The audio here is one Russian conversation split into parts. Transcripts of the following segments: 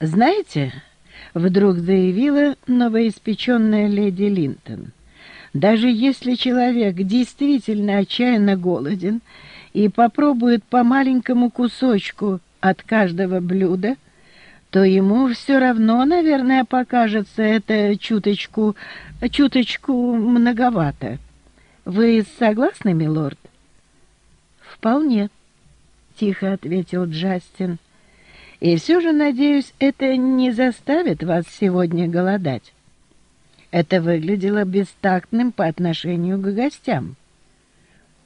«Знаете...» — вдруг заявила новоиспеченная леди Линтон. «Даже если человек действительно отчаянно голоден и попробует по маленькому кусочку от каждого блюда, то ему все равно, наверное, покажется это чуточку, чуточку многовато. Вы согласны, милорд?» «Вполне», — тихо ответил Джастин. И все же, надеюсь, это не заставит вас сегодня голодать. Это выглядело бестактным по отношению к гостям.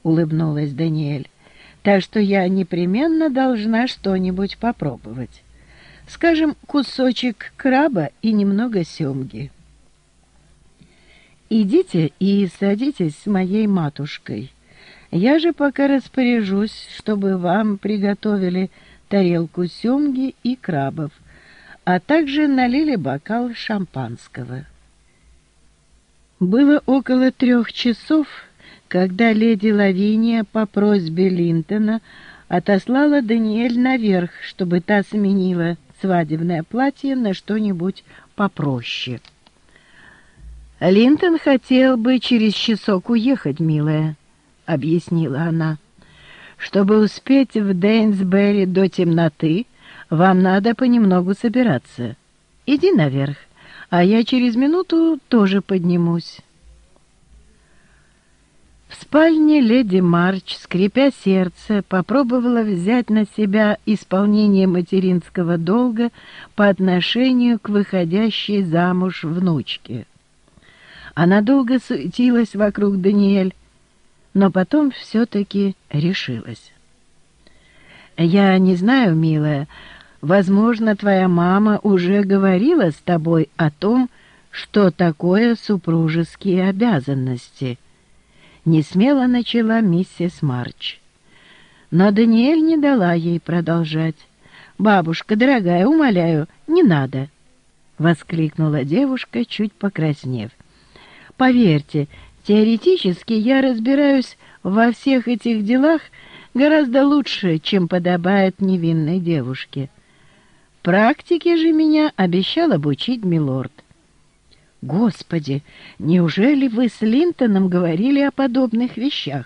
Улыбнулась Даниэль. Так что я непременно должна что-нибудь попробовать. Скажем, кусочек краба и немного семги. Идите и садитесь с моей матушкой. Я же пока распоряжусь, чтобы вам приготовили тарелку семги и крабов, а также налили бокал шампанского. Было около трех часов, когда леди Лавиния по просьбе Линтона отослала Даниэль наверх, чтобы та сменила свадебное платье на что-нибудь попроще. «Линтон хотел бы через часок уехать, милая», — объяснила она. Чтобы успеть в Дейнсбери до темноты, вам надо понемногу собираться. Иди наверх, а я через минуту тоже поднимусь. В спальне леди Марч, скрипя сердце, попробовала взять на себя исполнение материнского долга по отношению к выходящей замуж внучке. Она долго суетилась вокруг Даниэль, но потом все-таки решилась. «Я не знаю, милая, возможно, твоя мама уже говорила с тобой о том, что такое супружеские обязанности», — несмело начала миссис Марч. Но Даниэль не дала ей продолжать. «Бабушка, дорогая, умоляю, не надо!» — воскликнула девушка, чуть покраснев. «Поверьте, Теоретически я разбираюсь во всех этих делах гораздо лучше, чем подобает невинной девушке. Практике же меня обещал обучить милорд. Господи, неужели вы с Линтоном говорили о подобных вещах?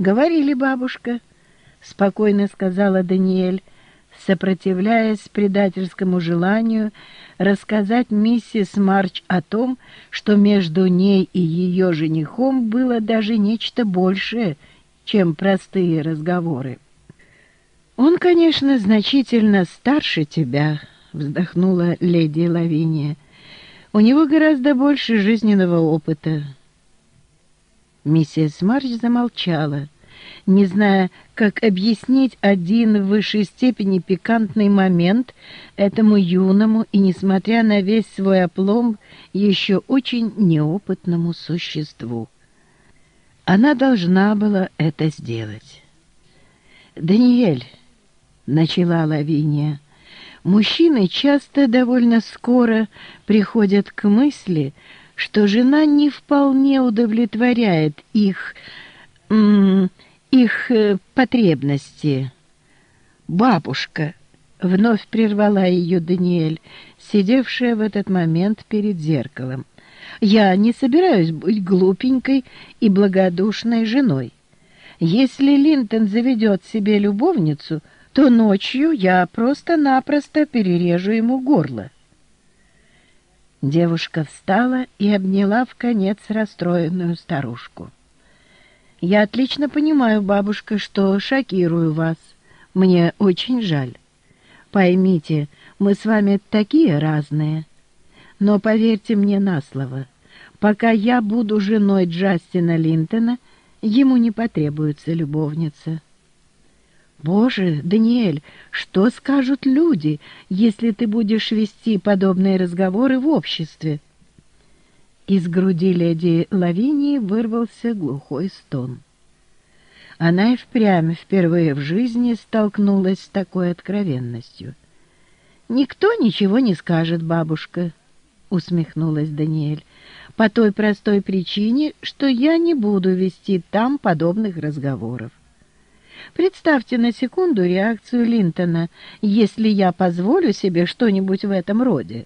Говорили, бабушка, — спокойно сказала Даниэль, сопротивляясь предательскому желанию рассказать миссис Марч о том, что между ней и ее женихом было даже нечто большее, чем простые разговоры. «Он, конечно, значительно старше тебя», — вздохнула леди Лавиния. «У него гораздо больше жизненного опыта». Миссис Марч замолчала не зная, как объяснить один в высшей степени пикантный момент этому юному и, несмотря на весь свой оплом, еще очень неопытному существу. Она должна была это сделать. «Даниэль», — начала Лавиния, — «мужчины часто довольно скоро приходят к мысли, что жена не вполне удовлетворяет их их э, потребности. Бабушка, вновь прервала ее Даниэль, сидевшая в этот момент перед зеркалом. Я не собираюсь быть глупенькой и благодушной женой. Если Линтон заведет себе любовницу, то ночью я просто-напросто перережу ему горло. Девушка встала и обняла в конец расстроенную старушку. Я отлично понимаю, бабушка, что шокирую вас. Мне очень жаль. Поймите, мы с вами такие разные. Но поверьте мне на слово, пока я буду женой Джастина Линтона, ему не потребуется любовница. Боже, Даниэль, что скажут люди, если ты будешь вести подобные разговоры в обществе? Из груди леди Лавинии вырвался глухой стон. Она и впрямь впервые в жизни столкнулась с такой откровенностью. «Никто ничего не скажет, бабушка», — усмехнулась Даниэль, «по той простой причине, что я не буду вести там подобных разговоров. Представьте на секунду реакцию Линтона, если я позволю себе что-нибудь в этом роде.